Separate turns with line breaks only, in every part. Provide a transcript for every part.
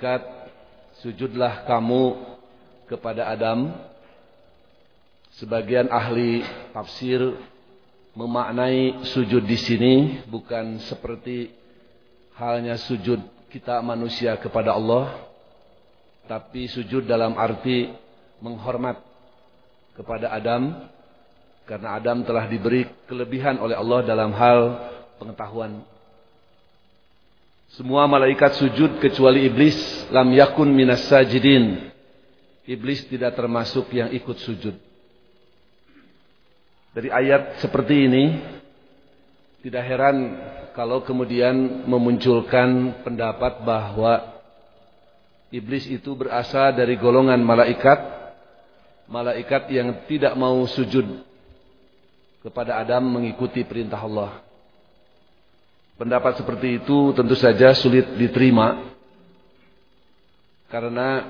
malaikat, sujudlah kamu kepada Adam. Sebagian ahli tafsir memaknai sujud di sini bukan seperti halnya sujud kita manusia kepada Allah, tapi sujud dalam arti menghormat kepada Adam karena Adam telah diberi kelebihan oleh Allah dalam hal pengetahuan semua malaikat sujud kecuali iblis lam yakun minas sajidin. Iblis tidak termasuk yang ikut sujud. Dari ayat seperti ini tidak heran kalau kemudian memunculkan pendapat bahwa iblis itu berasal dari golongan malaikat malaikat yang tidak mau sujud kepada Adam mengikuti perintah Allah. Pendapat seperti itu tentu saja sulit diterima. Karena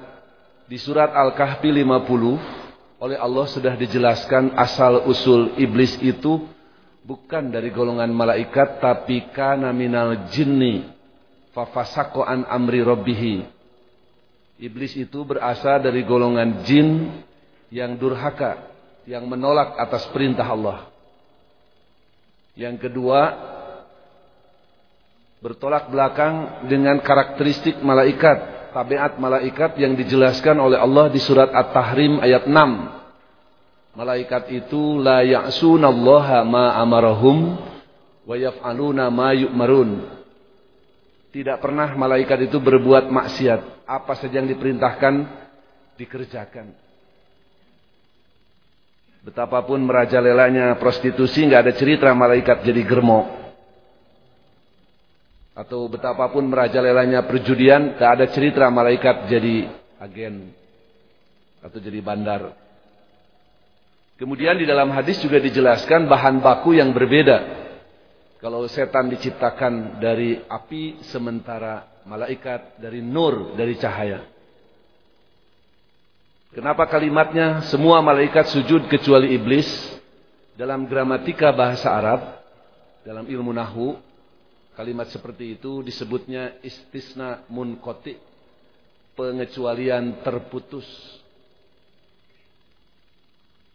di surat Al-Kahfi 50 oleh Allah sudah dijelaskan asal usul iblis itu bukan dari golongan malaikat tapi kana minal jinni fafasaqo an amri rabbih. Iblis itu berasal dari golongan jin yang durhaka, yang menolak atas perintah Allah. Yang kedua, bertolak belakang dengan karakteristik malaikat, tabiat malaikat yang dijelaskan oleh Allah di surat At-Tahrim ayat 6. Malaikat itu la ya'sunallaha ma amarahum wa yaf'aluna ma yu'marun. Tidak pernah malaikat itu berbuat maksiat. Apa saja yang diperintahkan dikerjakan. Betapapun merajalelanya prostitusi nggak ada cerita malaikat jadi germo atau betapapun merajalelanya perjudian, tak ada cerita malaikat jadi agen atau jadi bandar. Kemudian di dalam hadis juga dijelaskan bahan baku yang berbeda. Kalau setan diciptakan dari api sementara malaikat dari nur, dari cahaya. Kenapa kalimatnya semua malaikat sujud kecuali iblis? Dalam gramatika bahasa Arab, dalam ilmu nahu, Kalimat seperti itu disebutnya istisna munkoti. Pengecualian terputus.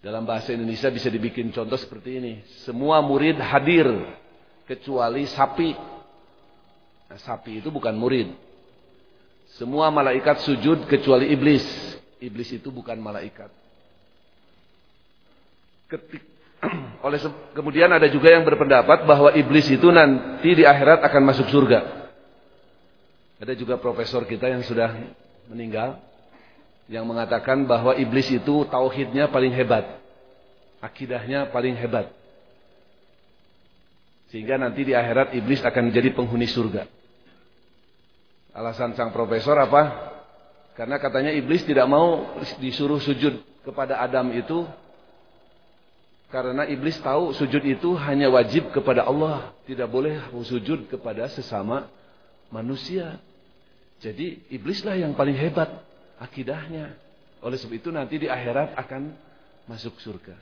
Dalam bahasa Indonesia bisa dibikin contoh seperti ini. Semua murid hadir. Kecuali sapi. Nah, sapi itu bukan murid. Semua malaikat sujud kecuali iblis. Iblis itu bukan malaikat. Ketika oleh kemudian ada juga yang berpendapat bahwa iblis itu nanti di akhirat akan masuk surga. Ada juga profesor kita yang sudah meninggal yang mengatakan bahwa iblis itu tauhidnya paling hebat. Akidahnya paling hebat. Sehingga nanti di akhirat iblis akan menjadi penghuni surga. Alasan sang profesor apa? Karena katanya iblis tidak mau disuruh sujud kepada Adam itu karena iblis tahu sujud itu hanya wajib kepada Allah. Tidak boleh sujud kepada sesama manusia. Jadi iblislah yang paling hebat akidahnya. Oleh sebab itu nanti di akhirat akan masuk surga.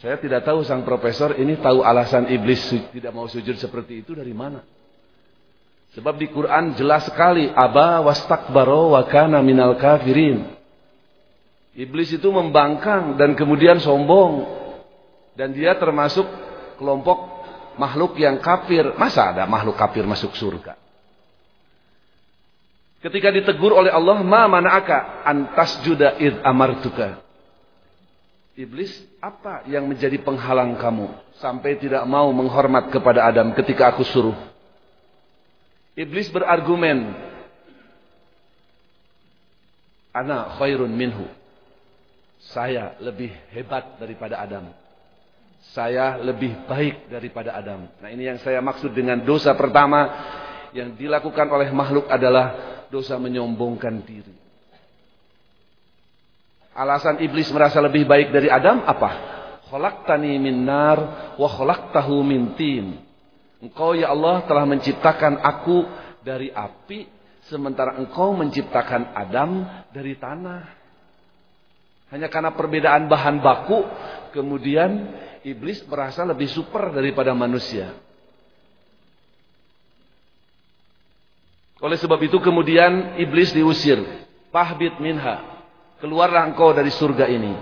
Saya tidak tahu sang profesor ini tahu alasan iblis tidak mau sujud seperti itu dari mana. Sebab di Quran jelas sekali aba wastakbaro wa kana minal kafirin. Iblis itu membangkang dan kemudian sombong dan dia termasuk kelompok makhluk yang kafir. Masa ada makhluk kafir masuk surga? Ketika ditegur oleh Allah, "Ma mana'aka antas juda id amartuka?" Iblis, apa yang menjadi penghalang kamu sampai tidak mau menghormat kepada Adam ketika aku suruh? Iblis berargumen, "Ana khairun minhu." Saya lebih hebat daripada Adam saya lebih baik daripada Adam. Nah ini yang saya maksud dengan dosa pertama yang dilakukan oleh makhluk adalah dosa menyombongkan diri. Alasan iblis merasa lebih baik dari Adam apa? Khalaqtani min nar wa khalaqtahu min tin. Engkau ya Allah telah menciptakan aku dari api sementara engkau menciptakan Adam dari tanah. Hanya karena perbedaan bahan baku kemudian iblis merasa lebih super daripada manusia. Oleh sebab itu kemudian iblis diusir. Pahbit minha. Keluarlah engkau dari surga ini.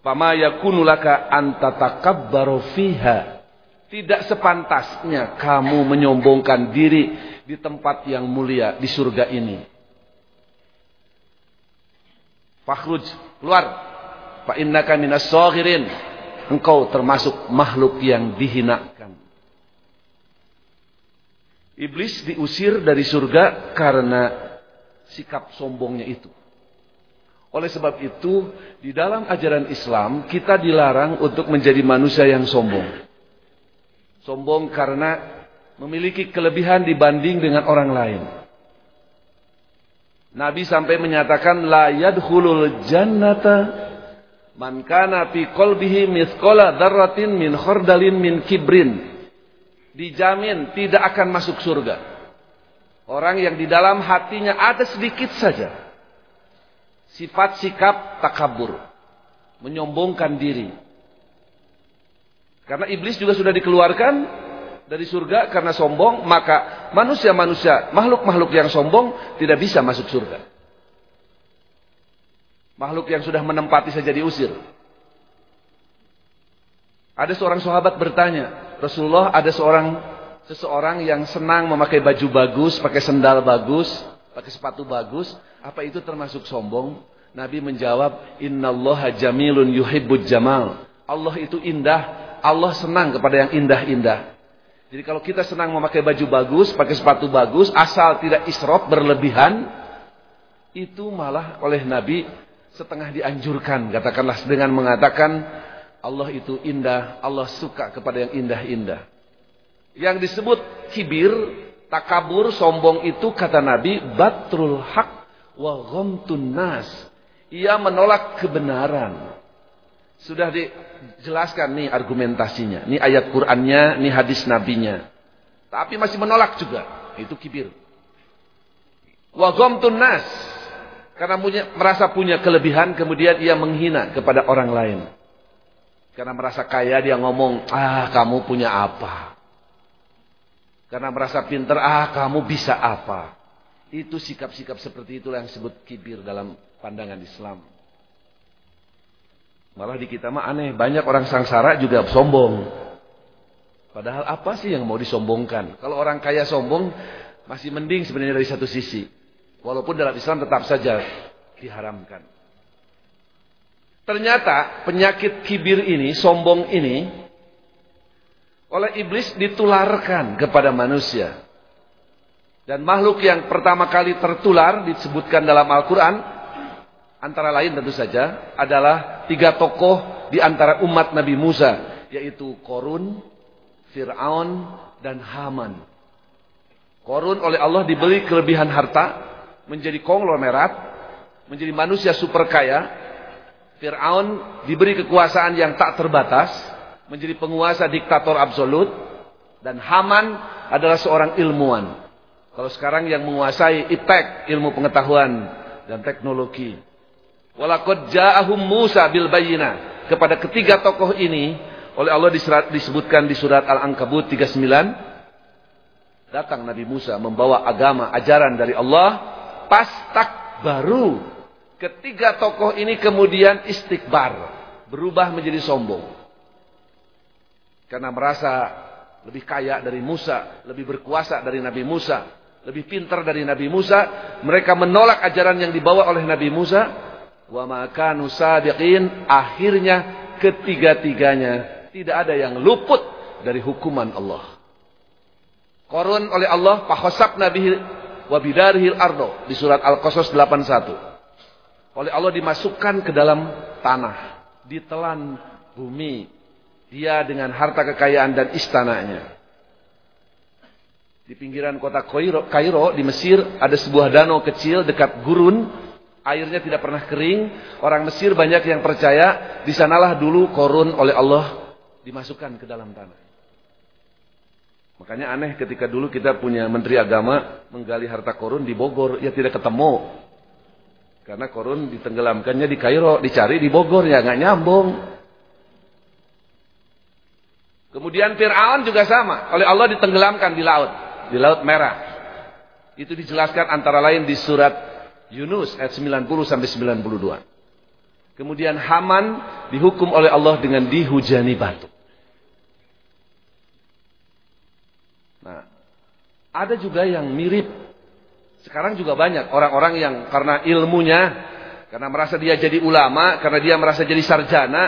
Fama yakunu laka antatakabbaru fiha. Tidak sepantasnya kamu menyombongkan diri di tempat yang mulia di surga ini. Fakhruj, keluar. Fa innaka minas. Engkau termasuk makhluk yang dihinakan. Iblis diusir dari surga karena sikap sombongnya itu. Oleh sebab itu, di dalam ajaran Islam kita dilarang untuk menjadi manusia yang sombong. Sombong karena memiliki kelebihan dibanding dengan orang lain. Nabi sampai menyatakan la yadkhulul jannata man kana fi qalbihi mithqala dzarratin min khardalin min kibrin dijamin tidak akan masuk surga. Orang yang di dalam hatinya ada sedikit saja sifat sikap takabur, menyombongkan diri. Karena iblis juga sudah dikeluarkan dari surga karena sombong, maka manusia-manusia, makhluk-makhluk yang sombong tidak bisa masuk surga. Makhluk yang sudah menempati saja diusir. Ada seorang sahabat bertanya, Rasulullah ada seorang seseorang yang senang memakai baju bagus, pakai sendal bagus, pakai sepatu bagus, apa itu termasuk sombong? Nabi menjawab, "Innallaha jamilun yuhibbud jamal." Allah itu indah, Allah senang kepada yang indah-indah. Jadi kalau kita senang memakai baju bagus, pakai sepatu bagus, asal tidak isrop berlebihan, itu malah oleh Nabi setengah dianjurkan. Katakanlah dengan mengatakan Allah itu indah, Allah suka kepada yang indah-indah. Yang disebut kibir, takabur, sombong itu kata Nabi, batrul haq wa ghamtun nas. Ia menolak kebenaran. Sudah dijelaskan nih argumentasinya. Ini ayat Qur'annya, ini hadis nabinya. Tapi masih menolak juga. Itu kibir. Wa ghamtun nas. Karena punya, merasa punya kelebihan, kemudian ia menghina kepada orang lain. Karena merasa kaya dia ngomong, ah kamu punya apa? Karena merasa pinter, ah kamu bisa apa? Itu sikap-sikap seperti itulah yang disebut kibir dalam pandangan Islam. Malah di kita mah aneh, banyak orang sangsara juga sombong. Padahal apa sih yang mau disombongkan? Kalau orang kaya sombong, masih mending sebenarnya dari satu sisi. Walaupun dalam Islam tetap saja diharamkan. Ternyata penyakit kibir ini, sombong ini, oleh iblis ditularkan kepada manusia. Dan makhluk yang pertama kali tertular disebutkan dalam Al-Quran, antara lain tentu saja, adalah tiga tokoh di antara umat Nabi Musa, yaitu Korun, Fir'aun, dan Haman. Korun oleh Allah dibeli kelebihan harta, menjadi konglomerat, menjadi manusia super kaya, Fir'aun diberi kekuasaan yang tak terbatas, menjadi penguasa diktator absolut, dan Haman adalah seorang ilmuwan. Kalau sekarang yang menguasai IPTEK, ilmu pengetahuan dan teknologi. Walakad ja'ahum Musa bil bayina. Kepada ketiga tokoh ini, oleh Allah disebutkan di surat Al-Ankabut 39, datang Nabi Musa membawa agama, ajaran dari Allah, pastak baru Ketiga tokoh ini kemudian istikbar. Berubah menjadi sombong. Karena merasa lebih kaya dari Musa. Lebih berkuasa dari Nabi Musa. Lebih pintar dari Nabi Musa. Mereka menolak ajaran yang dibawa oleh Nabi Musa. Wa makanu sadiqin. Akhirnya ketiga-tiganya tidak ada yang luput dari hukuman Allah. Korun oleh Allah. Pahosab Nabi wabidarihil ardo. Di surat Al-Qasas 81 oleh Allah dimasukkan ke dalam tanah, ditelan bumi. Dia dengan harta kekayaan dan istananya. Di pinggiran kota Kairo, Kairo di Mesir ada sebuah danau kecil dekat gurun, airnya tidak pernah kering. Orang Mesir banyak yang percaya di sanalah dulu korun oleh Allah dimasukkan ke dalam tanah. Makanya aneh ketika dulu kita punya menteri agama menggali harta korun di Bogor, ya tidak ketemu. Karena korun ditenggelamkannya di Kairo, dicari di Bogor, ya nggak nyambung. Kemudian Fir'aun juga sama. Oleh Allah ditenggelamkan di laut. Di laut merah. Itu dijelaskan antara lain di surat Yunus ayat 90 sampai 92. Kemudian Haman dihukum oleh Allah dengan dihujani batu. Nah, ada juga yang mirip. Sekarang juga banyak orang-orang yang karena ilmunya, karena merasa dia jadi ulama, karena dia merasa jadi sarjana,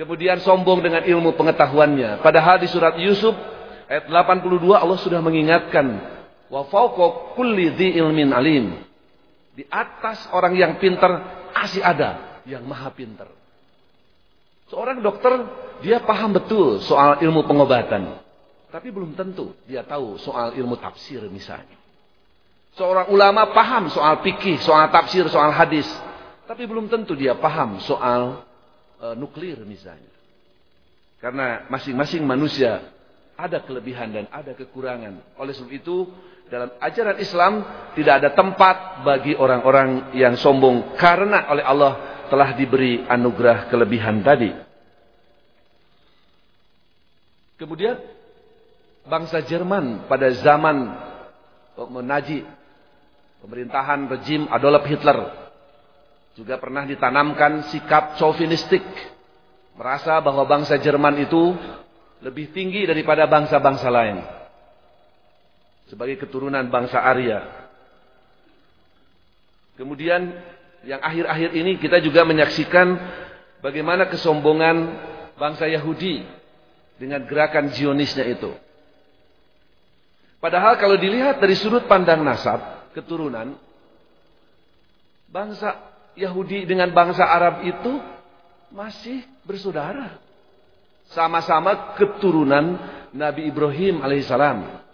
kemudian sombong dengan ilmu pengetahuannya. Padahal di surat Yusuf ayat 82 Allah sudah mengingatkan Wa fawqa kulli dhi ilmin alim. Di atas orang yang pintar masih ada yang maha pintar. Seorang dokter dia paham betul soal ilmu pengobatan. Tapi belum tentu dia tahu soal ilmu tafsir misalnya. Seorang ulama paham soal fikih, soal tafsir, soal hadis. Tapi belum tentu dia paham soal e, nuklir misalnya. Karena masing-masing manusia ada kelebihan dan ada kekurangan. Oleh sebab itu dalam ajaran Islam tidak ada tempat bagi orang-orang yang sombong karena oleh Allah telah diberi anugerah kelebihan tadi. Kemudian bangsa Jerman pada zaman menaji pemerintahan rejim Adolf Hitler juga pernah ditanamkan sikap chauvinistik merasa bahwa bangsa Jerman itu lebih tinggi daripada bangsa-bangsa lain sebagai keturunan bangsa Arya. Kemudian yang akhir-akhir ini kita juga menyaksikan bagaimana kesombongan bangsa Yahudi dengan gerakan Zionisnya itu. Padahal kalau dilihat dari sudut pandang nasab, keturunan, bangsa Yahudi dengan bangsa Arab itu masih bersaudara. Sama-sama keturunan Nabi Ibrahim alaihissalam.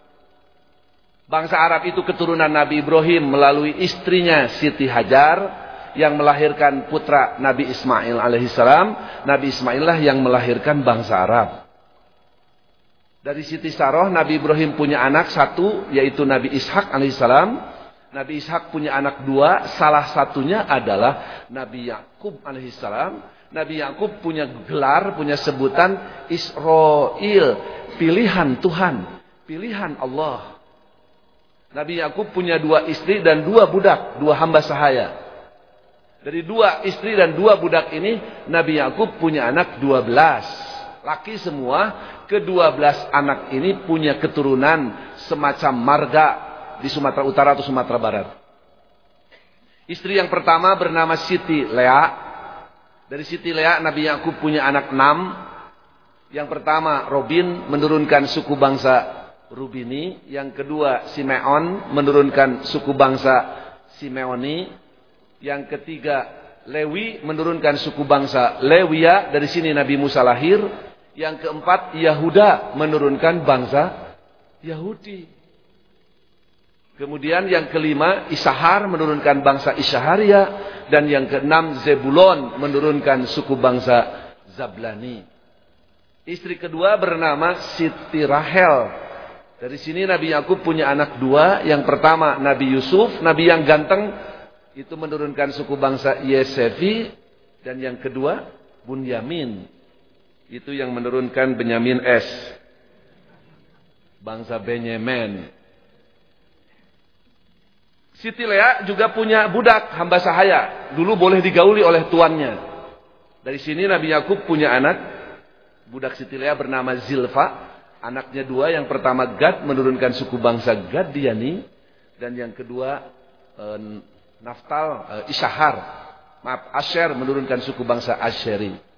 Bangsa Arab itu keturunan Nabi Ibrahim melalui istrinya Siti Hajar yang melahirkan putra Nabi Ismail alaihissalam. Nabi Ismail lah yang melahirkan bangsa Arab. Dari Siti Saroh Nabi Ibrahim punya anak satu yaitu Nabi Ishak alaihissalam. Nabi Ishak punya anak dua, salah satunya adalah Nabi Yakub alaihissalam. Nabi Yakub punya gelar, punya sebutan Israel, pilihan Tuhan, pilihan Allah. Nabi Yakub punya dua istri dan dua budak, dua hamba sahaya. Dari dua istri dan dua budak ini, Nabi Yakub punya anak dua belas. Laki semua, kedua belas anak ini punya keturunan semacam marga di Sumatera Utara atau Sumatera Barat. Istri yang pertama bernama Siti Lea. Dari Siti Lea, Nabi Yakub punya anak enam. Yang pertama Robin menurunkan suku bangsa Rubini, yang kedua Simeon menurunkan suku bangsa Simeoni, yang ketiga Lewi menurunkan suku bangsa Lewia, dari sini Nabi Musa lahir, yang keempat Yahuda menurunkan bangsa Yahudi. Kemudian yang kelima Isahar menurunkan bangsa Ishaharia dan yang keenam Zebulon menurunkan suku bangsa Zablani. Istri kedua bernama Siti Rahel dari sini Nabi Yakub punya anak dua. Yang pertama Nabi Yusuf, Nabi yang ganteng. Itu menurunkan suku bangsa Yesefi. Dan yang kedua Bunyamin. Itu yang menurunkan Benyamin S. Bangsa Benyamin. Siti Lea juga punya budak hamba sahaya. Dulu boleh digauli oleh tuannya. Dari sini Nabi Yakub punya anak. Budak Siti Lea bernama Zilfa. Anaknya dua, yang pertama Gad menurunkan suku bangsa Gadiani dan yang kedua e, Naftal e, Ishahar. Maaf, Asher menurunkan suku bangsa Asheri.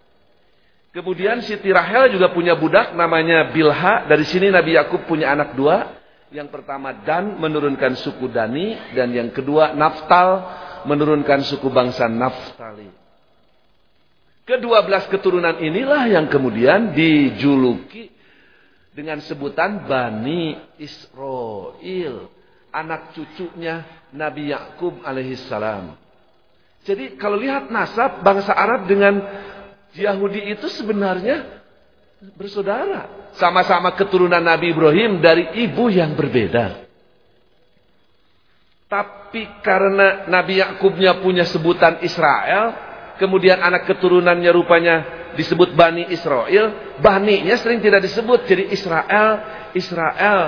Kemudian Siti Rahel juga punya budak namanya Bilha. Dari sini Nabi Yakub punya anak dua. Yang pertama Dan menurunkan suku Dani dan yang kedua Naftal menurunkan suku bangsa Naftali. Kedua belas keturunan inilah yang kemudian dijuluki dengan sebutan Bani Israel, anak cucunya Nabi Yakub alaihissalam. Jadi kalau lihat nasab bangsa Arab dengan Yahudi itu sebenarnya bersaudara, sama-sama keturunan Nabi Ibrahim dari ibu yang berbeda. Tapi karena Nabi Yakubnya punya sebutan Israel, kemudian anak keturunannya rupanya disebut Bani Israel, Bani-nya sering tidak disebut jadi Israel, Israel,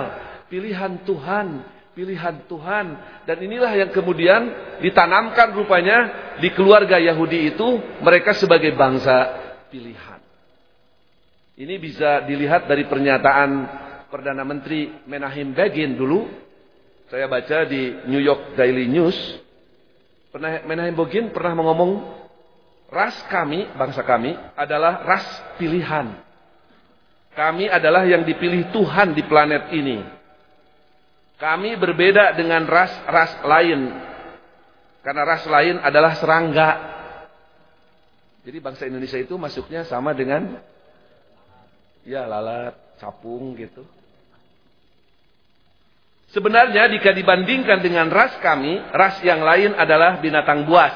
pilihan Tuhan, pilihan Tuhan. Dan inilah yang kemudian ditanamkan rupanya di keluarga Yahudi itu mereka sebagai bangsa pilihan. Ini bisa dilihat dari pernyataan Perdana Menteri Menahim Begin dulu. Saya baca di New York Daily News. Menahim Begin pernah mengomong, ras kami, bangsa kami adalah ras pilihan. Kami adalah yang dipilih Tuhan di planet ini. Kami berbeda dengan ras-ras lain. Karena ras lain adalah serangga. Jadi bangsa Indonesia itu masuknya sama dengan ya lalat, capung gitu. Sebenarnya jika dibandingkan dengan ras kami, ras yang lain adalah binatang buas.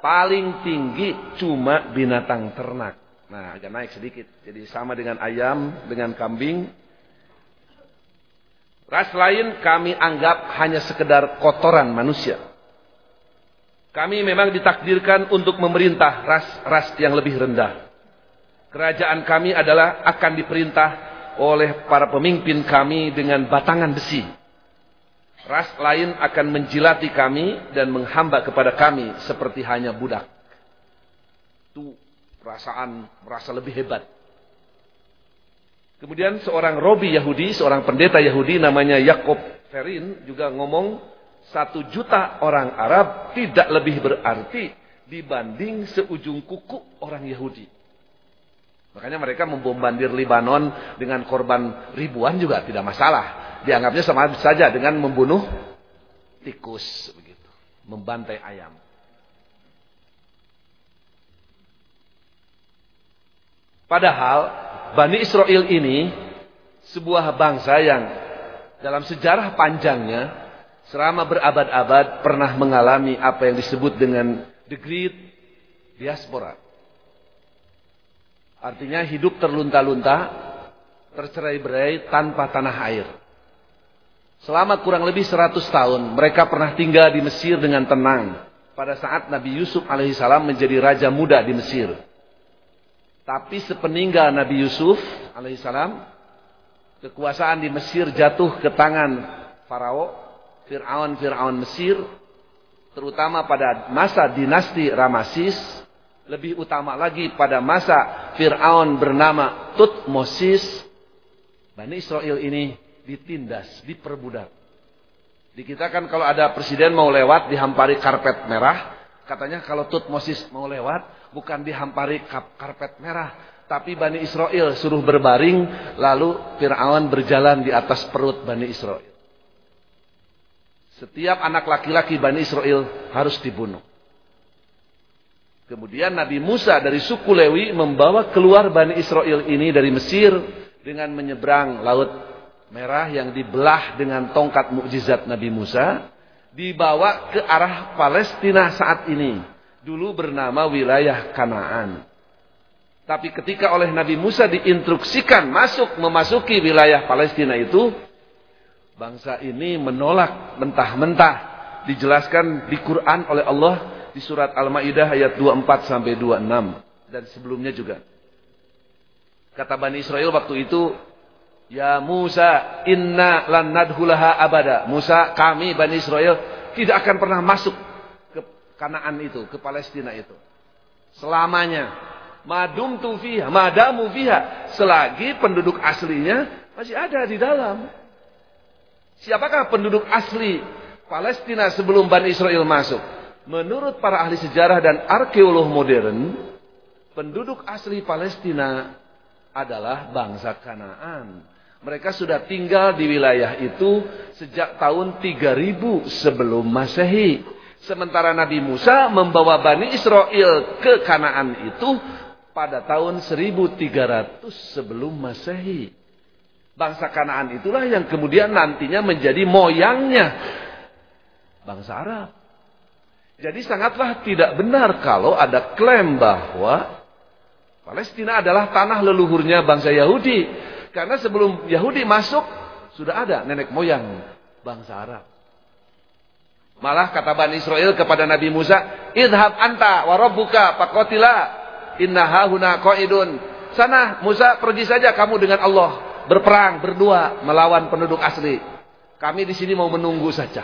Paling tinggi cuma binatang ternak. Nah, agak naik sedikit. Jadi sama dengan ayam, dengan kambing. Ras lain kami anggap hanya sekedar kotoran manusia. Kami memang ditakdirkan untuk memerintah ras-ras yang lebih rendah. Kerajaan kami adalah akan diperintah oleh para pemimpin kami dengan batangan besi. Ras lain akan menjilati kami dan menghamba kepada kami seperti hanya budak. Itu perasaan merasa lebih hebat. Kemudian seorang Robi Yahudi, seorang pendeta Yahudi namanya Yakob Ferin juga ngomong satu juta orang Arab tidak lebih berarti dibanding seujung kuku orang Yahudi. Makanya mereka membombardir Libanon dengan korban ribuan juga tidak masalah. Dianggapnya sama saja dengan membunuh tikus begitu, membantai ayam. Padahal Bani Israel ini sebuah bangsa yang dalam sejarah panjangnya selama berabad-abad pernah mengalami apa yang disebut dengan the great diaspora. Artinya hidup terlunta-lunta, tercerai-berai tanpa tanah air. Selama kurang lebih 100 tahun, mereka pernah tinggal di Mesir dengan tenang. Pada saat Nabi Yusuf alaihissalam menjadi raja muda di Mesir. Tapi sepeninggal Nabi Yusuf alaihissalam, kekuasaan di Mesir jatuh ke tangan Farao, Fir'aun-Fir'aun Mesir, terutama pada masa dinasti Ramasis, lebih utama lagi pada masa Fir'aun bernama Tutmosis. Bani Israel ini ditindas, diperbudak. Di kalau ada presiden mau lewat dihampari karpet merah. Katanya kalau Tutmosis mau lewat bukan dihampari karpet merah. Tapi Bani Israel suruh berbaring lalu Fir'aun berjalan di atas perut Bani Israel. Setiap anak laki-laki Bani Israel harus dibunuh. Kemudian Nabi Musa dari suku Lewi membawa keluar Bani Israel ini dari Mesir dengan menyeberang Laut Merah yang dibelah dengan tongkat mukjizat Nabi Musa. Dibawa ke arah Palestina saat ini. Dulu bernama wilayah Kanaan. Tapi ketika oleh Nabi Musa diinstruksikan masuk memasuki wilayah Palestina itu. Bangsa ini menolak mentah-mentah. Dijelaskan di Quran oleh Allah di surat Al-Maidah ayat 24 sampai 26 dan sebelumnya juga. Kata Bani Israel waktu itu, "Ya Musa, inna lan nadhulaha abada." Musa, kami Bani Israel tidak akan pernah masuk ke Kanaan itu, ke Palestina itu. Selamanya. Madum tu fiha, madamu fiha. Selagi penduduk aslinya masih ada di dalam. Siapakah penduduk asli Palestina sebelum Bani Israel masuk? Menurut para ahli sejarah dan arkeolog modern, penduduk asli Palestina adalah bangsa Kanaan. Mereka sudah tinggal di wilayah itu sejak tahun 3000 sebelum Masehi. Sementara Nabi Musa membawa Bani Israel ke Kanaan itu pada tahun 1300 sebelum Masehi. Bangsa Kanaan itulah yang kemudian nantinya menjadi moyangnya bangsa Arab. Jadi sangatlah tidak benar kalau ada klaim bahwa Palestina adalah tanah leluhurnya bangsa Yahudi. Karena sebelum Yahudi masuk, sudah ada nenek moyang bangsa Arab. Malah kata Bani Israel kepada Nabi Musa, Idhab anta warabbuka pakotila inna hahuna. Sana Musa pergi saja kamu dengan Allah berperang berdua melawan penduduk asli. Kami di sini mau menunggu saja.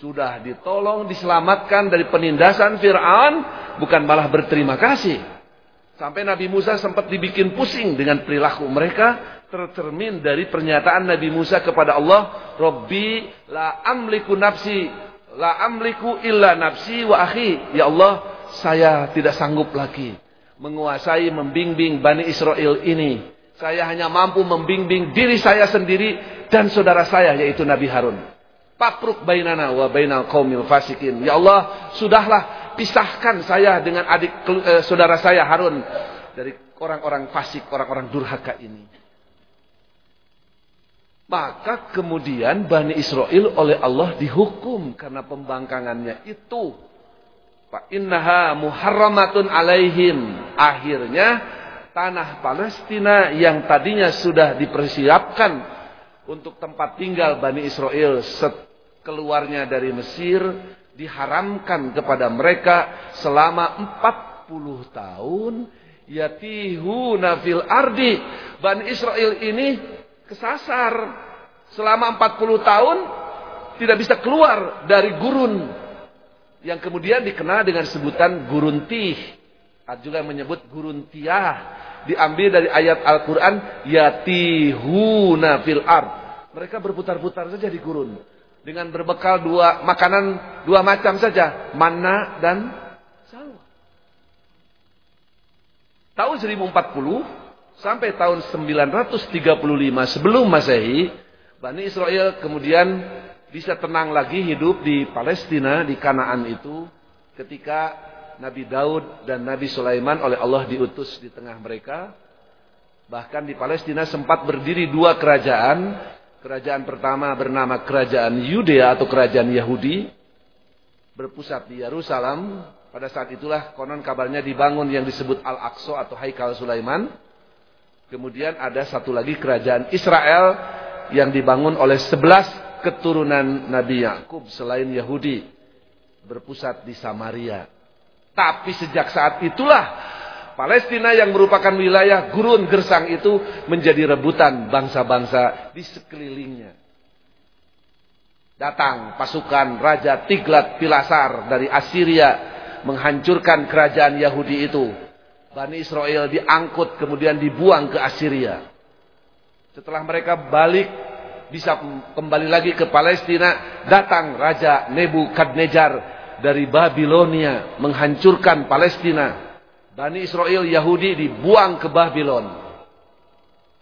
Sudah ditolong, diselamatkan dari penindasan Fir'aun, bukan malah berterima kasih. Sampai Nabi Musa sempat dibikin pusing dengan perilaku mereka, tercermin dari pernyataan Nabi Musa kepada Allah, Robbi la amliku nafsi, la amliku illa nafsi wa akhi. Ya Allah, saya tidak sanggup lagi menguasai, membimbing Bani Israel ini. Saya hanya mampu membimbing diri saya sendiri dan saudara saya yaitu Nabi Harun. Papruk bainana wa bainal qaumil fasikin. Ya Allah, sudahlah pisahkan saya dengan adik eh, saudara saya Harun dari orang-orang fasik, orang-orang durhaka ini. Maka kemudian Bani Israel oleh Allah dihukum karena pembangkangannya itu. Fa innaha muharramatun alaihim. Akhirnya tanah Palestina yang tadinya sudah dipersiapkan untuk tempat tinggal Bani Israel keluarnya dari Mesir diharamkan kepada mereka selama 40 tahun. Yatihuna fil ardi. Bani Israel ini kesasar. Selama 40 tahun tidak bisa keluar dari gurun yang kemudian dikenal dengan sebutan gurun tih. Juga menyebut gurun tiah diambil dari ayat Al-Quran yatihuna fil ard. Mereka berputar-putar saja di gurun dengan berbekal dua makanan dua macam saja, mana dan salwa. Tahun 1040 sampai tahun 935 sebelum Masehi, Bani Israel kemudian bisa tenang lagi hidup di Palestina, di Kanaan itu ketika Nabi Daud dan Nabi Sulaiman oleh Allah diutus di tengah mereka. Bahkan di Palestina sempat berdiri dua kerajaan. Kerajaan pertama bernama Kerajaan Yudea atau Kerajaan Yahudi. Berpusat di Yerusalem. Pada saat itulah konon kabarnya dibangun yang disebut Al-Aqsa atau Haikal Sulaiman. Kemudian ada satu lagi kerajaan Israel yang dibangun oleh sebelas keturunan Nabi Yakub selain Yahudi berpusat di Samaria. Tapi sejak saat itulah Palestina yang merupakan wilayah gurun gersang itu menjadi rebutan bangsa-bangsa di sekelilingnya. Datang pasukan Raja Tiglat Pilasar dari Assyria menghancurkan kerajaan Yahudi itu. Bani Israel diangkut kemudian dibuang ke Assyria. Setelah mereka balik bisa kembali lagi ke Palestina, datang Raja Nebukadnezar dari Babilonia menghancurkan Palestina. Bani Israel Yahudi dibuang ke Babylon.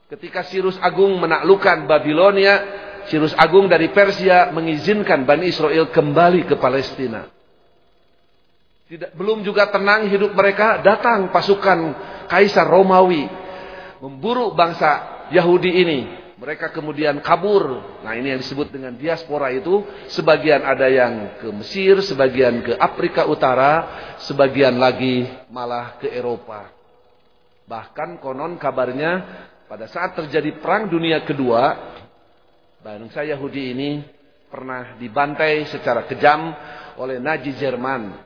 Ketika Sirus Agung menaklukkan Babilonia, Sirus Agung dari Persia mengizinkan Bani Israel kembali ke Palestina. Tidak, belum juga tenang hidup mereka, datang pasukan Kaisar Romawi memburu bangsa Yahudi ini mereka kemudian kabur. Nah ini yang disebut dengan diaspora itu. Sebagian ada yang ke Mesir, sebagian ke Afrika Utara, sebagian lagi malah ke Eropa. Bahkan konon kabarnya pada saat terjadi perang dunia kedua, bangsa Yahudi ini pernah dibantai secara kejam oleh Nazi Jerman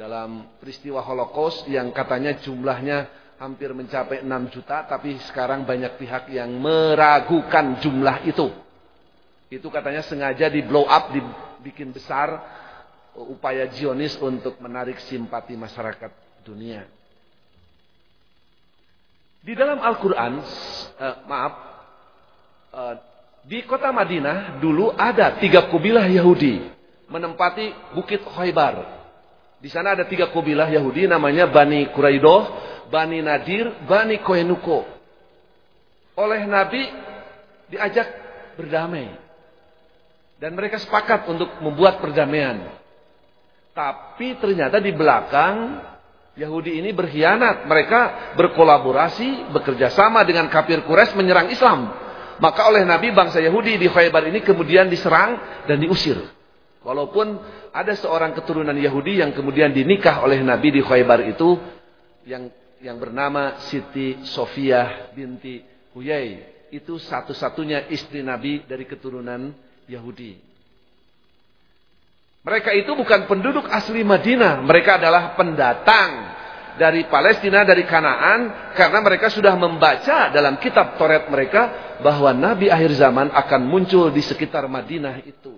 dalam peristiwa Holocaust yang katanya jumlahnya hampir mencapai 6 juta, tapi sekarang banyak pihak yang meragukan jumlah itu. Itu katanya sengaja di blow up, dibikin besar, upaya Zionis untuk menarik simpati masyarakat dunia. Di dalam Al-Quran, uh, maaf, uh, di kota Madinah dulu ada tiga kubilah Yahudi menempati Bukit Khaybar. Di sana ada tiga kubilah Yahudi namanya Bani Quraidoh, Bani Nadir, Bani Kohenuko. Oleh Nabi diajak berdamai. Dan mereka sepakat untuk membuat perdamaian. Tapi ternyata di belakang Yahudi ini berkhianat. Mereka berkolaborasi, bekerja sama dengan kafir Quraisy menyerang Islam. Maka oleh Nabi bangsa Yahudi di Khaybar ini kemudian diserang dan diusir. Walaupun ada seorang keturunan Yahudi yang kemudian dinikah oleh Nabi di Khaybar itu yang yang bernama Siti Sofia binti Huyai. Itu satu-satunya istri Nabi dari keturunan Yahudi. Mereka itu bukan penduduk asli Madinah. Mereka adalah pendatang dari Palestina, dari Kanaan, karena mereka sudah membaca dalam kitab Toret mereka bahwa Nabi akhir zaman akan muncul di sekitar Madinah itu.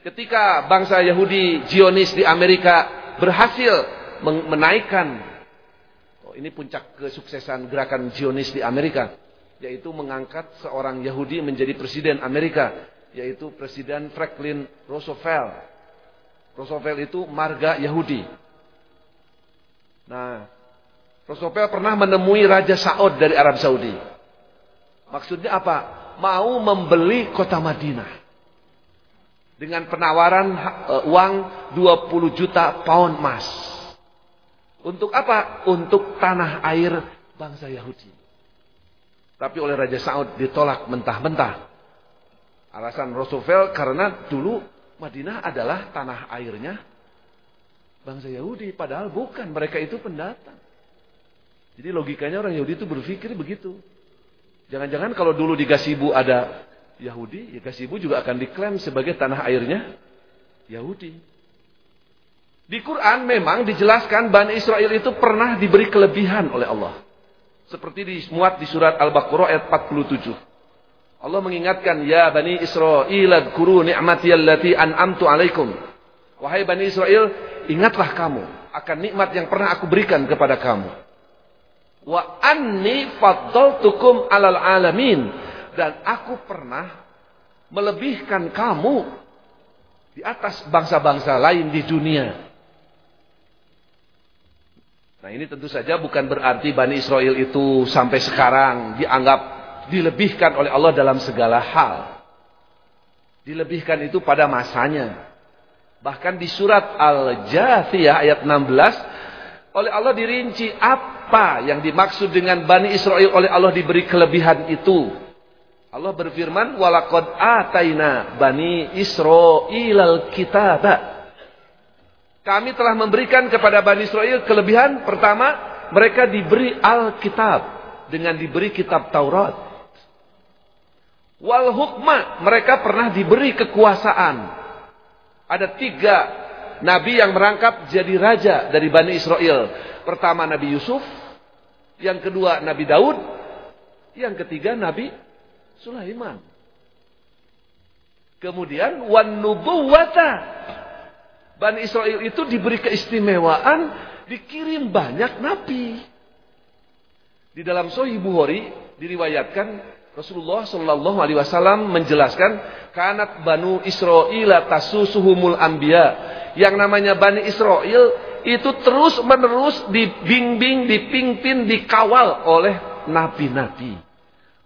Ketika bangsa Yahudi Zionis di Amerika berhasil menaikkan, oh ini puncak kesuksesan gerakan Zionis di Amerika, yaitu mengangkat seorang Yahudi menjadi presiden Amerika, yaitu Presiden Franklin Roosevelt. Roosevelt itu marga Yahudi. Nah, Roosevelt pernah menemui Raja Saud dari Arab Saudi. Maksudnya apa? Mau membeli kota Madinah. Dengan penawaran uh, uang 20 juta pound emas. Untuk apa? Untuk tanah air bangsa Yahudi. Tapi oleh Raja Saud ditolak mentah-mentah. Alasan Roosevelt karena dulu Madinah adalah tanah airnya bangsa Yahudi. Padahal bukan, mereka itu pendatang. Jadi logikanya orang Yahudi itu berpikir begitu. Jangan-jangan kalau dulu di Gasibu ada Yahudi, ya Gasibu juga akan diklaim sebagai tanah airnya Yahudi. Di Quran memang dijelaskan Bani Israel itu pernah diberi kelebihan oleh Allah. Seperti dimuat di surat Al-Baqarah ayat 47. Allah mengingatkan, Ya Bani Israel, adkuru ni'mati allati an'amtu alaikum. Wahai Bani Israel, ingatlah kamu akan nikmat yang pernah aku berikan kepada kamu. Wa anni faddaltukum alal alamin. Dan aku pernah melebihkan kamu di atas bangsa-bangsa lain di dunia. Nah ini tentu saja bukan berarti Bani Israel itu sampai sekarang dianggap dilebihkan oleh Allah dalam segala hal. Dilebihkan itu pada masanya. Bahkan di surat Al-Jathiyah ayat 16 oleh Allah dirinci apa yang dimaksud dengan Bani Israel oleh Allah diberi kelebihan itu. Allah berfirman walaqad ataina bani Israil al-kitab. Kami telah memberikan kepada Bani Israel kelebihan pertama mereka diberi Alkitab dengan diberi kitab Taurat. Wal hukma mereka pernah diberi kekuasaan ada tiga nabi yang merangkap jadi raja dari Bani Israel. Pertama Nabi Yusuf, yang kedua Nabi Daud, yang ketiga Nabi Sulaiman. Kemudian wan nubuwata. Bani Israel itu diberi keistimewaan, dikirim banyak nabi. Di dalam Sahih Bukhari diriwayatkan Rasulullah Shallallahu Alaihi Wasallam menjelaskan kanat banu Israel tasusuhumul ambia yang namanya bani Israel itu terus menerus dibimbing, dipimpin, dikawal oleh nabi-nabi.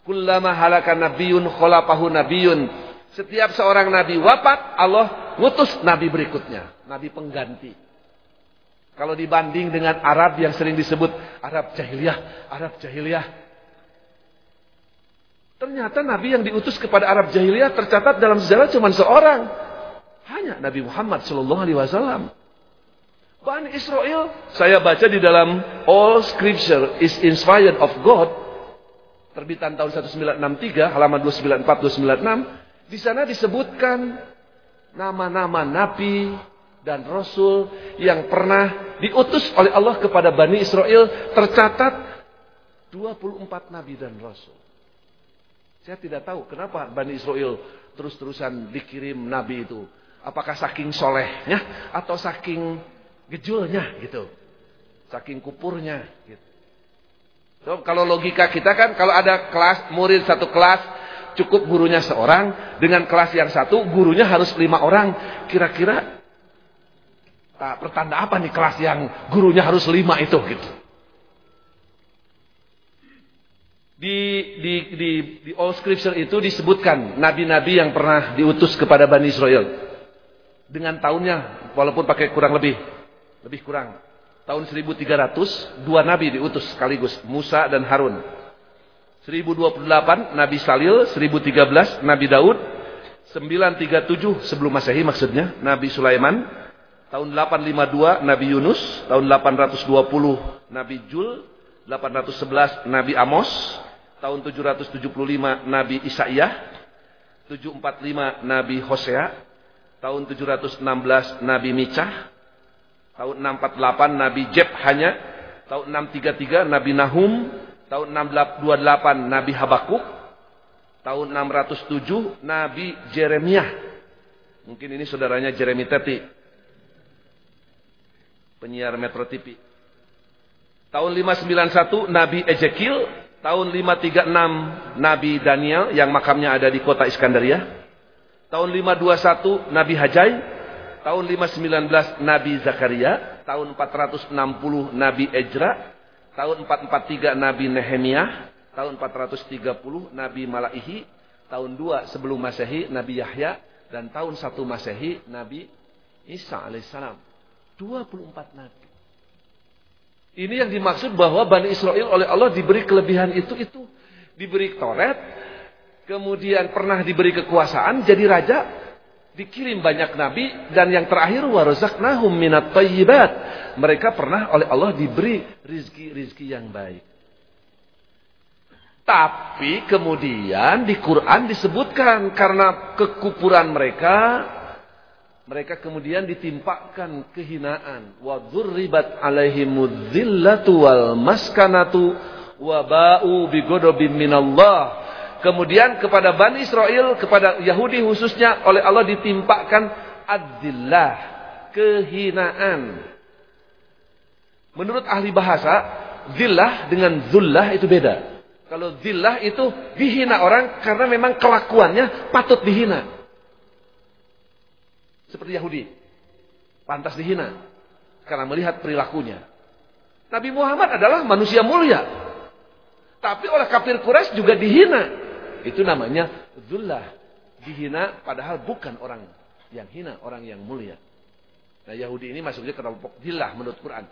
Kullama halaka nabiyun kholapahu nabiyun. Setiap seorang nabi wafat, Allah ngutus nabi berikutnya, nabi pengganti. Kalau dibanding dengan Arab yang sering disebut Arab jahiliyah, Arab jahiliyah, Ternyata Nabi yang diutus kepada Arab jahiliyah tercatat dalam sejarah cuma seorang. Hanya Nabi Muhammad Shallallahu Alaihi Wasallam. Bani Israel, saya baca di dalam All Scripture is Inspired of God, terbitan tahun 1963, halaman 294-296, di sana disebutkan nama-nama Nabi dan Rasul yang pernah diutus oleh Allah kepada Bani Israel, tercatat 24 Nabi dan Rasul. Saya tidak tahu kenapa Bani Israel terus-terusan dikirim Nabi itu. Apakah saking solehnya atau saking gejulnya gitu. Saking kupurnya gitu. So, kalau logika kita kan kalau ada kelas murid satu kelas cukup gurunya seorang dengan kelas yang satu gurunya harus lima orang kira-kira pertanda apa nih kelas yang gurunya harus lima itu gitu Di, di, di, di All Scripture itu disebutkan nabi-nabi yang pernah diutus kepada Bani Israel. Dengan tahunnya, walaupun pakai kurang lebih. Lebih kurang. Tahun 1300, dua nabi diutus sekaligus. Musa dan Harun. 1028 Nabi Salil, 1013 Nabi Daud, 937 sebelum Masehi maksudnya Nabi Sulaiman, tahun 852 Nabi Yunus, tahun 820 Nabi Jul, 811 Nabi Amos, tahun 775 Nabi Isaiyah, 745 Nabi Hosea, tahun 716 Nabi Micah, Tahun 648 Nabi Jeb hanya. Tahun 633 Nabi Nahum. Tahun 628 Nabi Habakuk. Tahun 607 Nabi Jeremiah. Mungkin ini saudaranya Jeremy Teti. Penyiar Metro TV. Tahun 591 Nabi Ezekiel. Tahun 536 Nabi Daniel yang makamnya ada di kota Iskandaria. Tahun 521 Nabi Hajai. Tahun 519 Nabi Zakaria. Tahun 460 Nabi Ejra. Tahun 443 Nabi Nehemiah. Tahun 430 Nabi Malaihi. Tahun 2 sebelum Masehi Nabi Yahya. Dan tahun 1 Masehi Nabi Isa alaihissalam. 24 Nabi. Ini yang dimaksud bahwa Bani Israel oleh Allah diberi kelebihan itu, itu. Diberi toret, kemudian pernah diberi kekuasaan, jadi raja, dikirim banyak nabi, dan yang terakhir, warazaknahum minat tayyibat. Mereka pernah oleh Allah diberi rizki-rizki yang baik. Tapi kemudian di Quran disebutkan karena kekupuran mereka mereka kemudian ditimpakan kehinaan wa dzurribat alaihimudzillatu wal maskanatu wa ba'u bighadabin minallah kemudian kepada Bani Israel kepada Yahudi khususnya oleh Allah ditimpakan adzillah kehinaan menurut ahli bahasa zillah dengan zullah itu beda kalau zillah itu dihina orang karena memang kelakuannya patut dihina seperti Yahudi. Pantas dihina. Karena melihat perilakunya. Nabi Muhammad adalah manusia mulia. Tapi oleh kafir Quraisy juga dihina. Itu namanya zullah. Dihina padahal bukan orang yang hina, orang yang mulia. Nah Yahudi ini masuknya ke kelompok zillah menurut Quran.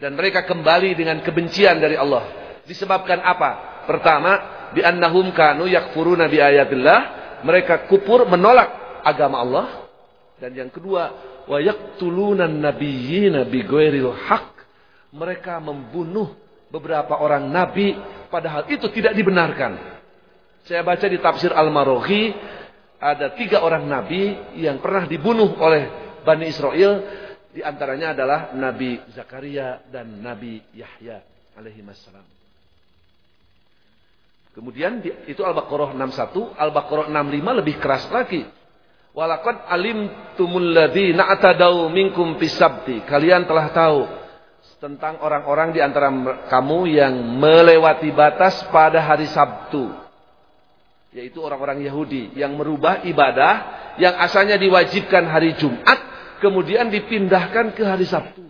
Dan mereka kembali dengan kebencian dari Allah. Disebabkan apa? Pertama, bi annahum kanu yakfuruna bi ayatillah. Mereka kupur menolak agama Allah. Dan yang kedua, wa yaqtuluna nabiyyina bighairil haq. Mereka membunuh beberapa orang nabi padahal itu tidak dibenarkan. Saya baca di tafsir Al-Maroghi ada tiga orang nabi yang pernah dibunuh oleh Bani Israel. Di antaranya adalah Nabi Zakaria dan Nabi Yahya alaihi wassalam. Kemudian itu Al-Baqarah 61, Al-Baqarah 65 lebih keras lagi. Walakad alim ladzi atadau minkum pisabti. Kalian telah tahu tentang orang-orang di antara kamu yang melewati batas pada hari Sabtu. Yaitu orang-orang Yahudi yang merubah ibadah yang asalnya diwajibkan hari Jumat kemudian dipindahkan ke hari Sabtu.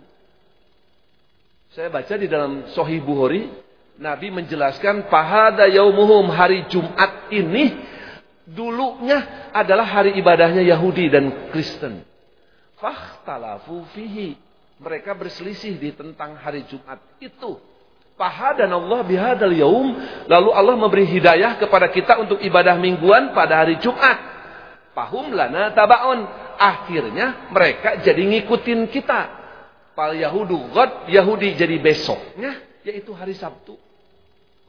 Saya baca di dalam Sahih Bukhari, Nabi menjelaskan pahada yaumuhum hari Jumat ini dulunya adalah hari ibadahnya Yahudi dan Kristen. Fahtalafu fihi. Mereka berselisih di tentang hari Jumat itu. Dan Allah bihadal yaum. Lalu Allah memberi hidayah kepada kita untuk ibadah mingguan pada hari Jumat. Pahum lana tabaun. Akhirnya mereka jadi ngikutin kita. Pal Yahudu God, Yahudi jadi besoknya, yaitu hari Sabtu.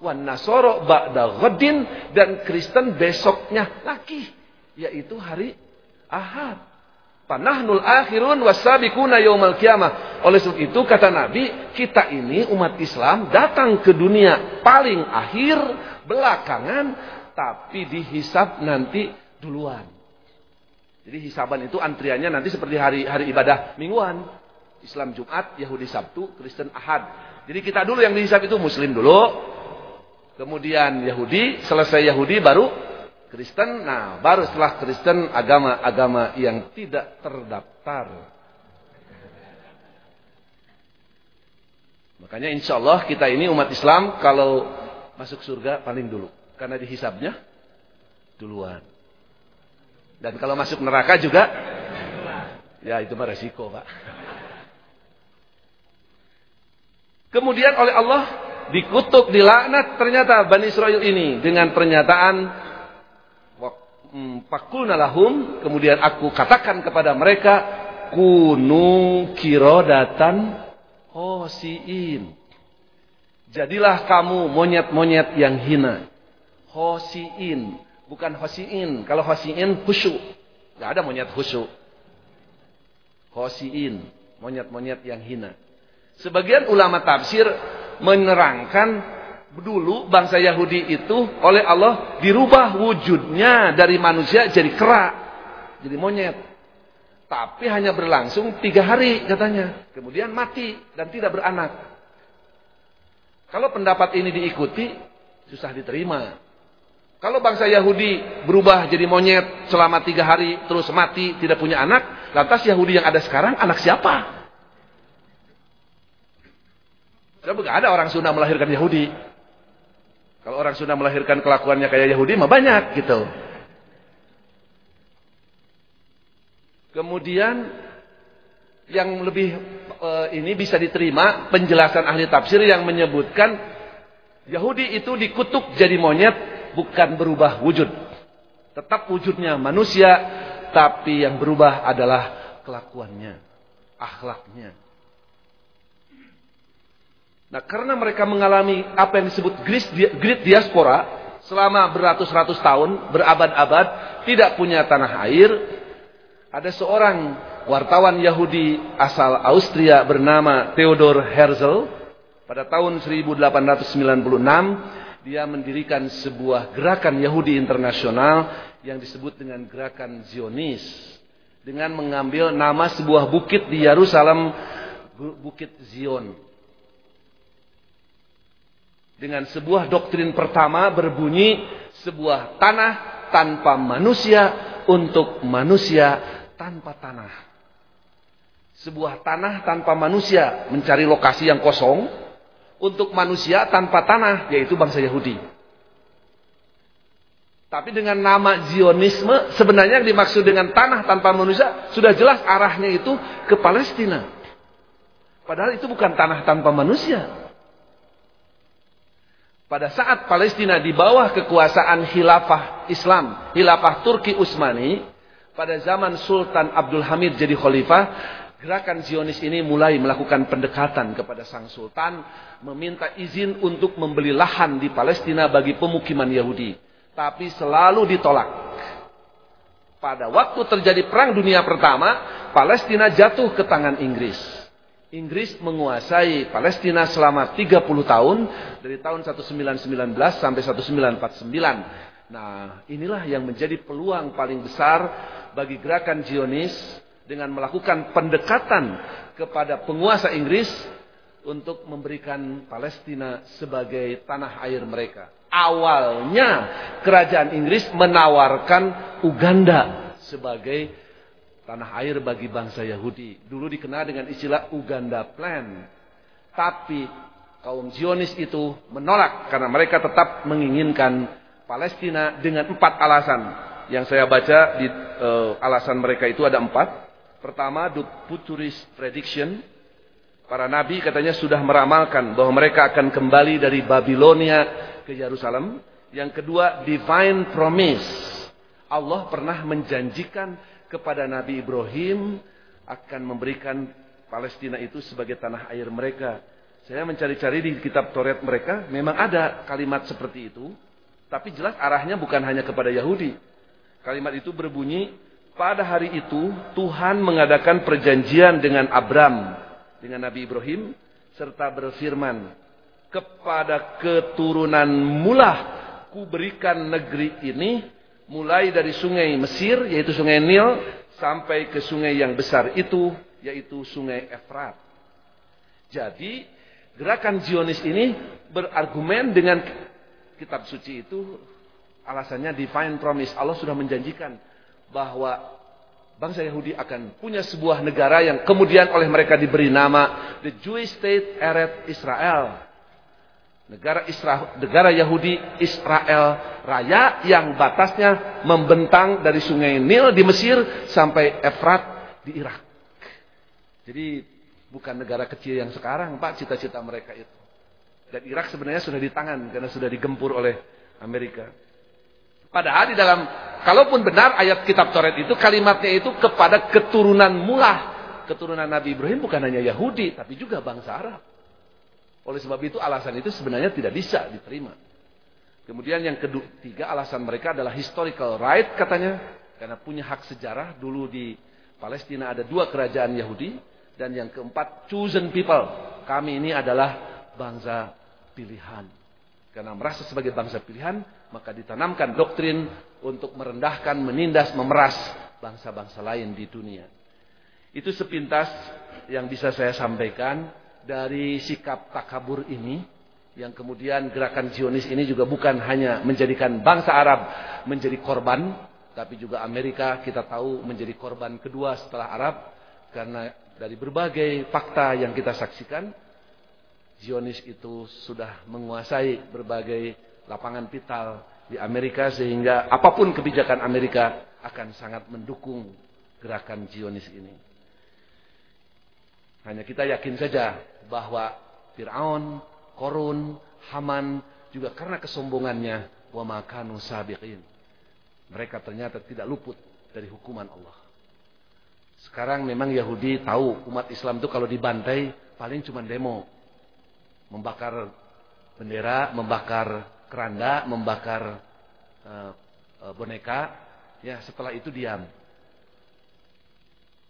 Wan Nasoro ba'da ghadin dan Kristen besoknya lagi yaitu hari Ahad. Panahnul akhirun wasabikuna yaumal kiamah. Oleh sebab itu kata Nabi, kita ini umat Islam datang ke dunia paling akhir, belakangan, tapi dihisap nanti duluan. Jadi hisaban itu antriannya nanti seperti hari hari ibadah mingguan. Islam Jumat, Yahudi Sabtu, Kristen Ahad. Jadi kita dulu yang dihisap itu Muslim dulu, Kemudian Yahudi, selesai Yahudi baru Kristen. Nah, baru setelah Kristen agama-agama yang tidak terdaftar. Makanya insya Allah kita ini umat Islam kalau masuk surga paling dulu. Karena dihisabnya duluan. Dan kalau masuk neraka juga, ya itu mah resiko Pak. Kemudian oleh Allah dikutuk, dilaknat ternyata Bani Israel ini dengan pernyataan Fakulna lahum, kemudian aku katakan kepada mereka kunu kirodatan hosiin. Jadilah kamu monyet-monyet yang hina. Hosiin, bukan hosiin. Kalau hosiin khusyuk. Gak ada monyet khusyuk. Hosiin, monyet-monyet yang hina. Sebagian ulama tafsir menerangkan dulu bangsa Yahudi itu oleh Allah dirubah wujudnya dari manusia jadi kera, jadi monyet. Tapi hanya berlangsung tiga hari katanya. Kemudian mati dan tidak beranak. Kalau pendapat ini diikuti, susah diterima. Kalau bangsa Yahudi berubah jadi monyet selama tiga hari terus mati tidak punya anak, lantas Yahudi yang ada sekarang anak siapa? Sebab nggak ada orang Sunda melahirkan Yahudi. Kalau orang Sunda melahirkan kelakuannya kayak Yahudi mah banyak gitu. Kemudian yang lebih e, ini bisa diterima penjelasan ahli tafsir yang menyebutkan Yahudi itu dikutuk jadi monyet bukan berubah wujud. Tetap wujudnya manusia, tapi yang berubah adalah kelakuannya, akhlaknya. Nah, karena mereka mengalami apa yang disebut great diaspora selama beratus-ratus tahun, berabad-abad, tidak punya tanah air, ada seorang wartawan Yahudi asal Austria bernama Theodor Herzl. Pada tahun 1896 dia mendirikan sebuah gerakan Yahudi internasional yang disebut dengan gerakan Zionis dengan mengambil nama sebuah bukit di Yerusalem Bukit Zion dengan sebuah doktrin pertama berbunyi sebuah tanah tanpa manusia untuk manusia tanpa tanah sebuah tanah tanpa manusia mencari lokasi yang kosong untuk manusia tanpa tanah, yaitu bangsa Yahudi. Tapi dengan nama Zionisme, sebenarnya yang dimaksud dengan tanah tanpa manusia, sudah jelas arahnya itu ke Palestina. Padahal itu bukan tanah tanpa manusia. Pada saat Palestina di bawah kekuasaan khilafah Islam, khilafah Turki Utsmani, pada zaman Sultan Abdul Hamid jadi khalifah, Gerakan Zionis ini mulai melakukan pendekatan kepada sang sultan, meminta izin untuk membeli lahan di Palestina bagi pemukiman Yahudi, tapi selalu ditolak. Pada waktu terjadi perang dunia pertama, Palestina jatuh ke tangan Inggris. Inggris menguasai Palestina selama 30 tahun dari tahun 1919 sampai 1949. Nah, inilah yang menjadi peluang paling besar bagi gerakan Zionis dengan melakukan pendekatan kepada penguasa Inggris untuk memberikan Palestina sebagai tanah air mereka. Awalnya kerajaan Inggris menawarkan Uganda sebagai tanah air bagi bangsa Yahudi. Dulu dikenal dengan istilah Uganda Plan. Tapi kaum Zionis itu menolak karena mereka tetap menginginkan Palestina dengan empat alasan. Yang saya baca di uh, alasan mereka itu ada empat. Pertama, the futurist prediction. Para nabi katanya sudah meramalkan bahwa mereka akan kembali dari Babilonia ke Yerusalem. Yang kedua, divine promise. Allah pernah menjanjikan kepada Nabi Ibrahim akan memberikan Palestina itu sebagai tanah air mereka. Saya mencari-cari di kitab Taurat mereka, memang ada kalimat seperti itu. Tapi jelas arahnya bukan hanya kepada Yahudi. Kalimat itu berbunyi, pada hari itu Tuhan mengadakan perjanjian dengan Abram, dengan Nabi Ibrahim, serta berfirman, kepada keturunan mulah ku berikan negeri ini, mulai dari sungai Mesir, yaitu sungai Nil, sampai ke sungai yang besar itu, yaitu sungai Efrat. Jadi, gerakan Zionis ini berargumen dengan kitab suci itu, alasannya divine promise. Allah sudah menjanjikan bahwa bangsa Yahudi akan punya sebuah negara yang kemudian oleh mereka diberi nama the Jewish State Eretz Israel. Negara Israel, negara Yahudi Israel Raya yang batasnya membentang dari sungai Nil di Mesir sampai Efrat di Irak. Jadi bukan negara kecil yang sekarang Pak cita-cita mereka itu. Dan Irak sebenarnya sudah di tangan karena sudah digempur oleh Amerika. Padahal di dalam, kalaupun benar ayat kitab Taurat itu, kalimatnya itu kepada keturunan mulah. Keturunan Nabi Ibrahim bukan hanya Yahudi, tapi juga bangsa Arab. Oleh sebab itu alasan itu sebenarnya tidak bisa diterima. Kemudian yang ketiga alasan mereka adalah historical right katanya. Karena punya hak sejarah. Dulu di Palestina ada dua kerajaan Yahudi. Dan yang keempat, chosen people. Kami ini adalah bangsa pilihan. Karena merasa sebagai bangsa pilihan, maka ditanamkan doktrin untuk merendahkan, menindas, memeras bangsa-bangsa lain di dunia. Itu sepintas yang bisa saya sampaikan dari sikap takabur ini yang kemudian gerakan Zionis ini juga bukan hanya menjadikan bangsa Arab menjadi korban tapi juga Amerika kita tahu menjadi korban kedua setelah Arab karena dari berbagai fakta yang kita saksikan Zionis itu sudah menguasai berbagai lapangan vital di Amerika sehingga apa pun kebijakan Amerika akan sangat mendukung gerakan Zionis ini. Hanya kita yakin saja bahwa Fir'aun, Korun, Haman juga karena kesombongannya wa makanu sabiqin mereka ternyata tidak luput dari hukuman Allah. Sekarang memang Yahudi tahu umat Islam itu kalau dibantai paling cuma demo. Membakar bendera, membakar keranda, membakar uh, uh, boneka. Ya, setelah itu diam.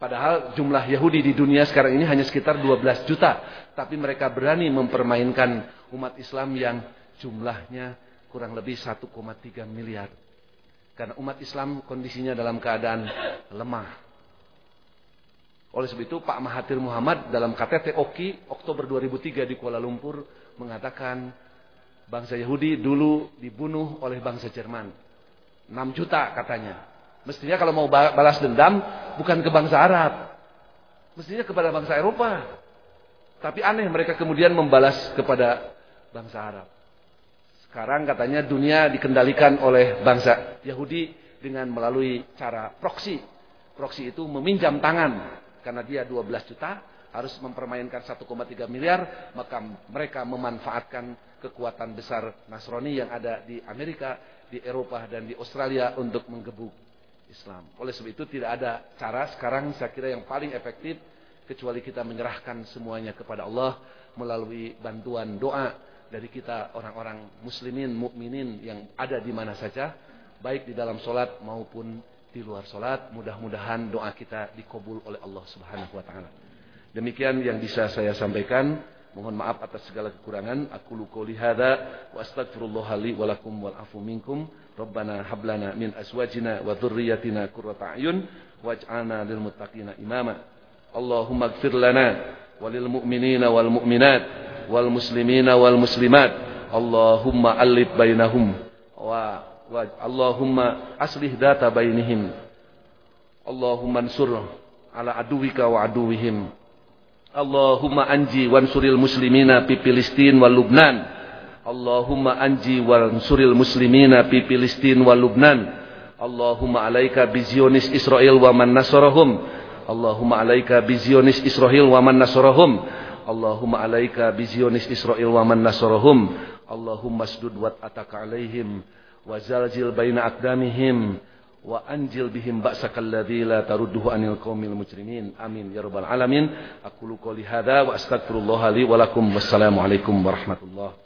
Padahal jumlah Yahudi di dunia sekarang ini hanya sekitar 12 juta. Tapi mereka berani mempermainkan umat Islam yang jumlahnya kurang lebih 1,3 miliar. Karena umat Islam kondisinya dalam keadaan lemah. Oleh sebab itu Pak Mahathir Muhammad dalam KTT OKI Oktober 2003 di Kuala Lumpur mengatakan bangsa Yahudi dulu dibunuh oleh bangsa Jerman. 6 juta katanya. Mestinya kalau mau balas dendam bukan ke bangsa Arab. Mestinya kepada bangsa Eropa. Tapi aneh mereka kemudian membalas kepada bangsa Arab. Sekarang katanya dunia dikendalikan oleh bangsa Yahudi dengan melalui cara proksi. Proksi itu meminjam tangan. Karena dia 12 juta, harus mempermainkan 1,3 miliar, maka mereka memanfaatkan kekuatan besar Nasrani yang ada di Amerika, di Eropa, dan di Australia untuk menggebuk Islam. Oleh sebab itu tidak ada cara sekarang saya kira yang paling efektif kecuali kita menyerahkan semuanya kepada Allah melalui bantuan doa dari kita orang-orang muslimin, mukminin yang ada di mana saja, baik di dalam solat maupun di luar solat. Mudah-mudahan doa kita dikabul oleh Allah Subhanahu Wa Taala. Demikian yang bisa saya sampaikan. Mohon maaf atas segala kekurangan. Aku luka lihada wa astagfirullah li wa lakum wal afu minkum. Rabbana hablana min aswajina wa dhurriyyatina qurrata a'yun lil muttaqina imama. Allahumma ighfir lana walil mu'minina wal mu'minat wal muslimina wal muslimat Allahumma alif bainahum wa, wa Allahumma aslih data bainihim Allahumma ansur ala aduwika wa aduwihim Allahumma anji wansuril muslimina fi Filistin wal Lubnan. Allahumma anji wansuril muslimina fi Filistin wal Lubnan. Allahumma alaika bizionis Israel wa man nasarahum. Allahumma alaika bizionis Israel wa man nasarahum. Allahumma alaika bizionis Israel wa man nasarahum. Allahumma sdud wat ataka alaihim wa zalzil baina aqdamihim wa anjil bihim ba'sakal ladzi la tarudduhu anil qaumil mujrimin. Amin ya rabbal alamin. Aku qouli hadza wa astaghfirullah li wa lakum. Warahmatullahi